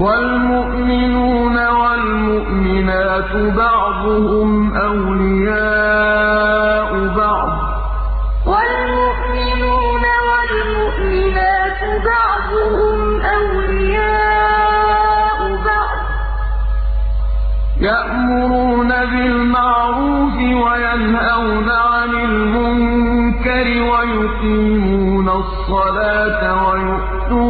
وَالْمُؤْمِنُونَ وَالْمُؤْمِنَاتُ بَعْضُهُمْ أَوْلِيَاءُ بَعْضٍ ۚ. يَأْمُرُونَ بِالْمَعْرُوفِ وَيَنْهَوْنَ عَنِ الْمُنكَرِ وَيُقِيمُونَ الصَّلَاةَ وَيُؤْتُونَ الزَّكَاةَ